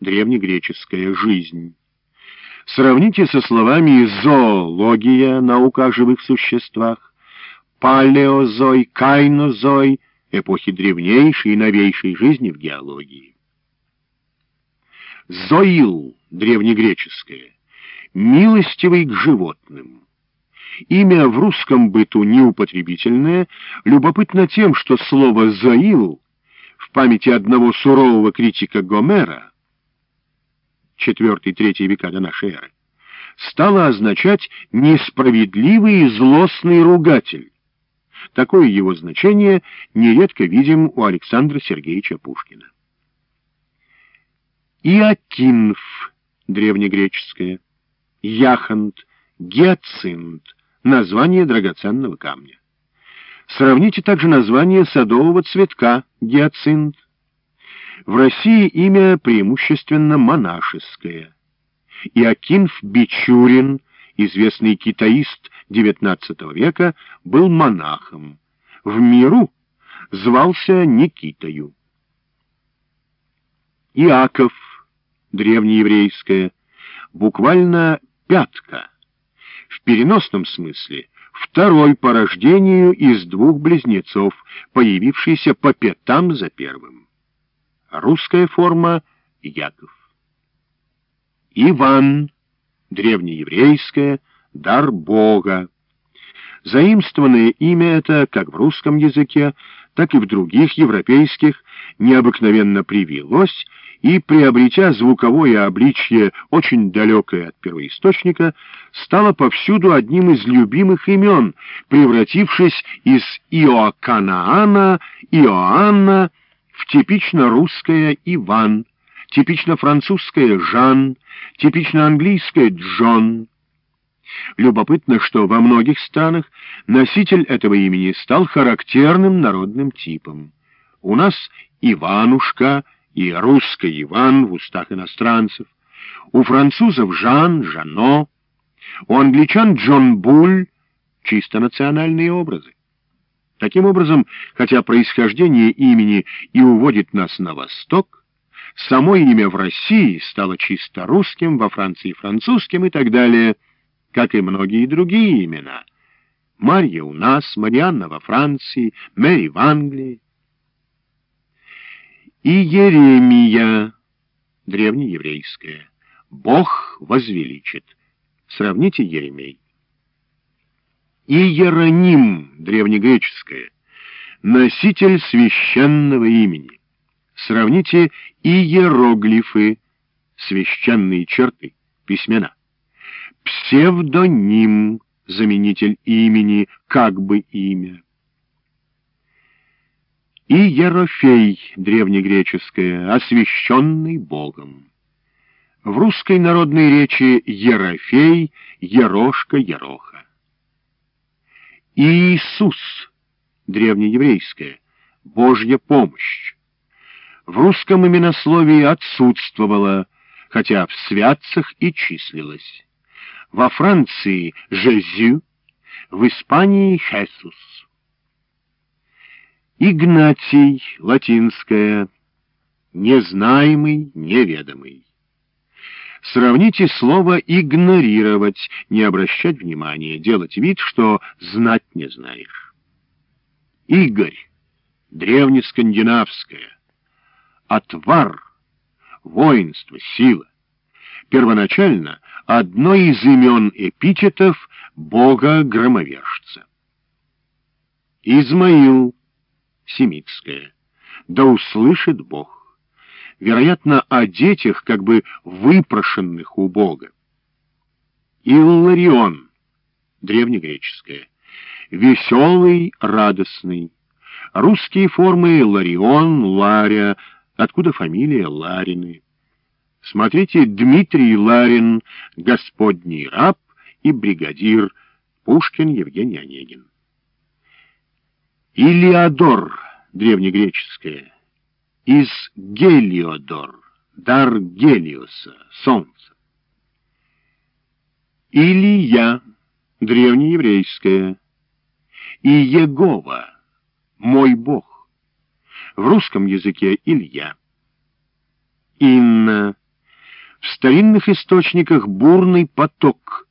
древнегреческая «жизнь». Сравните со словами «зоология» — наука о живых существах, «палеозой», «кайнозой» — эпохи древнейшей и новейшей жизни в геологии. «Зоил» — древнегреческое, «милостивый к животным». Имя в русском быту неупотребительное, любопытно тем, что слово «зоил» в памяти одного сурового критика Гомера IV-III века до нашей эры, стало означать «несправедливый и злостный ругатель». Такое его значение нередко видим у Александра Сергеевича Пушкина. Иокинф, древнегреческое, яхонт, гиацинт, название драгоценного камня. Сравните также название садового цветка гиацинт, в России имя преимущественно монашеское. Иокинф Бичурин, известный китаист XIX века, был монахом. В миру звался Никитою. Иаков, древнееврейское, буквально «пятка», в переносном смысле второй по рождению из двух близнецов, появившийся по пятам за первым. Русская форма — Яков. Иван, древнееврейское, дар Бога. Заимствованное имя это как в русском языке, так и в других европейских необыкновенно привилось и, приобретя звуковое обличье, очень далекое от первоисточника, стало повсюду одним из любимых имен, превратившись из Иоаканаана, Иоанна, в типично русское «Иван», типично французское «Жан», типично английское «Джон». Любопытно, что во многих странах носитель этого имени стал характерным народным типом. У нас Иванушка и русский Иван в устах иностранцев, у французов Жан, Жано, у англичан Джон Буль — чисто национальные образы. Таким образом, хотя происхождение имени и уводит нас на восток, само имя в России стало чисто русским, во Франции французским и так далее, как и многие другие имена. Марья у нас, Марианна во Франции, Мэри в Англии. И Еремия, древнееврейская, Бог возвеличит. Сравните Еремей. Иероним, древнегреческое, носитель священного имени. Сравните иероглифы, священные черты, письмена. Псевдоним, заменитель имени, как бы имя. Иерофей, древнегреческое, освященный Богом. В русской народной речи Ерофей, Ерошка, Ероха. Иисус, древнееврейское, Божья помощь. В русском именословии отсутствовало, хотя в святцах и числилось. Во Франции — Жезю, в Испании — Хесус. Игнатий, латинское, незнаемый, неведомый. Сравните слово «игнорировать», не обращать внимания, делать вид, что знать не знаешь. Игорь, древнескандинавское, отвар, воинство, сила. Первоначально одно из имен эпитетов бога-громовержца. Измаил, семитское, да услышит Бог вероятно, о детях, как бы выпрошенных у Бога. Илларион, древнегреческое, веселый, радостный. Русские формы Ларион, Ларя, откуда фамилия Ларины. Смотрите Дмитрий Ларин, Господний раб и бригадир, Пушкин Евгений Онегин. Илиадор, древнегреческое, из Гелиодор, дар Гелиоса, солнца. Илья, древнееврейское, и Егова, мой Бог. В русском языке Илья. Инна, В старинных источниках бурный поток